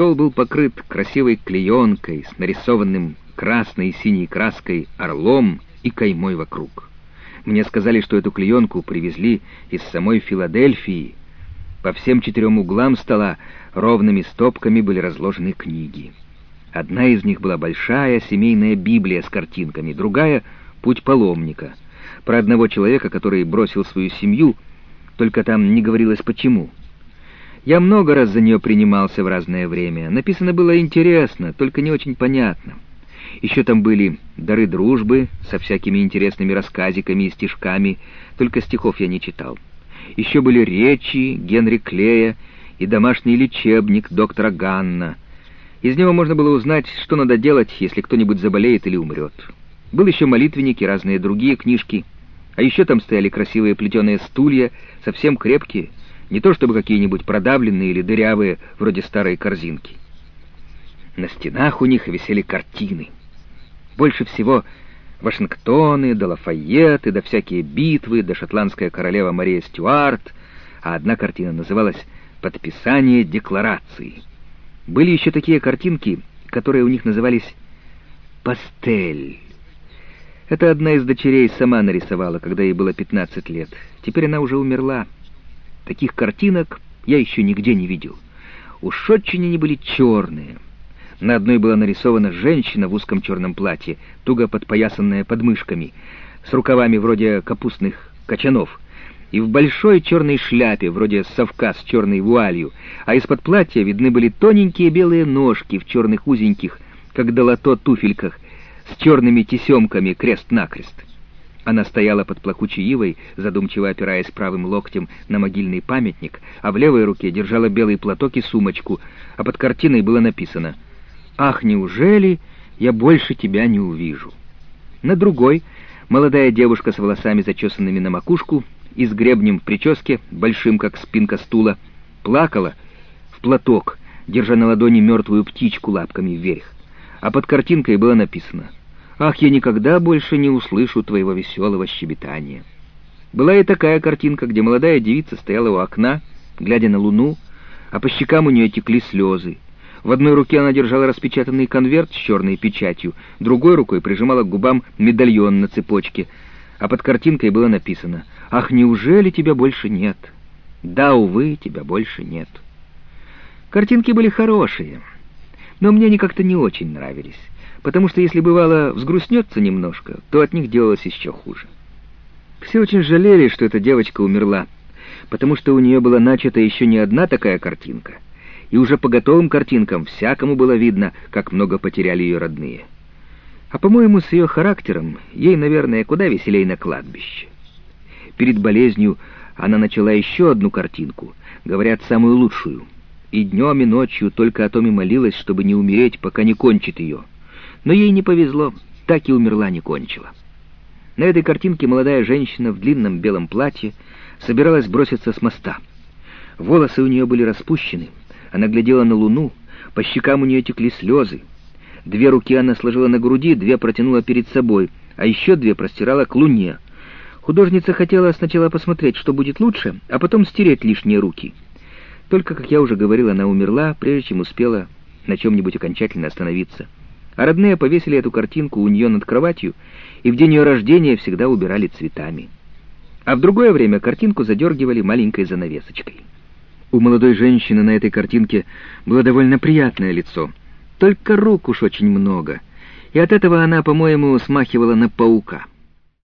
Стол был покрыт красивой клеенкой с нарисованным красной и синей краской орлом и каймой вокруг. Мне сказали, что эту клеенку привезли из самой Филадельфии. По всем четырем углам стола ровными стопками были разложены книги. Одна из них была большая семейная Библия с картинками, другая — «Путь паломника», про одного человека, который бросил свою семью, только там не говорилось почему. Я много раз за нее принимался в разное время. Написано было интересно, только не очень понятно. Еще там были дары дружбы со всякими интересными рассказиками и стишками, только стихов я не читал. Еще были речи Генри Клея и домашний лечебник доктора Ганна. Из него можно было узнать, что надо делать, если кто-нибудь заболеет или умрет. Был еще молитвенник и разные другие книжки. А еще там стояли красивые плетеные стулья, совсем крепкие, не то чтобы какие-нибудь продавленные или дырявые, вроде старой корзинки. На стенах у них висели картины. Больше всего Вашингтоны, да Лафайеты, да всякие битвы, да шотландская королева Мария Стюарт, а одна картина называлась «Подписание декларации». Были еще такие картинки, которые у них назывались «пастель». Это одна из дочерей сама нарисовала, когда ей было 15 лет. Теперь она уже умерла. Таких картинок я еще нигде не видел. Уж очень они были черные. На одной была нарисована женщина в узком черном платье, туго подпоясанная подмышками, с рукавами вроде капустных качанов, и в большой черной шляпе, вроде совка с черной вуалью, а из-под платья видны были тоненькие белые ножки в черных узеньких, как долото туфельках, с черными тесемками крест-накрест. Она стояла под плакучей ивой, задумчиво опираясь правым локтем на могильный памятник, а в левой руке держала белый платок и сумочку, а под картиной было написано «Ах, неужели я больше тебя не увижу?» На другой молодая девушка с волосами, зачесанными на макушку, и с гребнем в прическе, большим, как спинка стула, плакала в платок, держа на ладони мертвую птичку лапками вверх. А под картинкой было написано «Ах, я никогда больше не услышу твоего веселого щебетания». Была и такая картинка, где молодая девица стояла у окна, глядя на луну, а по щекам у нее текли слезы. В одной руке она держала распечатанный конверт с черной печатью, другой рукой прижимала к губам медальон на цепочке, а под картинкой было написано «Ах, неужели тебя больше нет?» «Да, увы, тебя больше нет». Картинки были хорошие, но мне они как-то не очень нравились потому что если бывало взгрустнется немножко, то от них делалось еще хуже. Все очень жалели, что эта девочка умерла, потому что у нее была начата еще не одна такая картинка, и уже по готовым картинкам всякому было видно, как много потеряли ее родные. А, по-моему, с ее характером ей, наверное, куда веселей на кладбище. Перед болезнью она начала еще одну картинку, говорят, самую лучшую, и днем и ночью только о том и молилась, чтобы не умереть, пока не кончит ее — но ей не повезло, так и умерла не кончила. На этой картинке молодая женщина в длинном белом платье собиралась броситься с моста. Волосы у нее были распущены, она глядела на луну, по щекам у нее текли слезы. Две руки она сложила на груди, две протянула перед собой, а еще две простирала к луне. Художница хотела сначала посмотреть, что будет лучше, а потом стереть лишние руки. Только, как я уже говорил, она умерла, прежде чем успела на чем-нибудь окончательно остановиться а родные повесили эту картинку у нее над кроватью и в день ее рождения всегда убирали цветами. А в другое время картинку задергивали маленькой занавесочкой. У молодой женщины на этой картинке было довольно приятное лицо, только рук уж очень много, и от этого она, по-моему, смахивала на паука.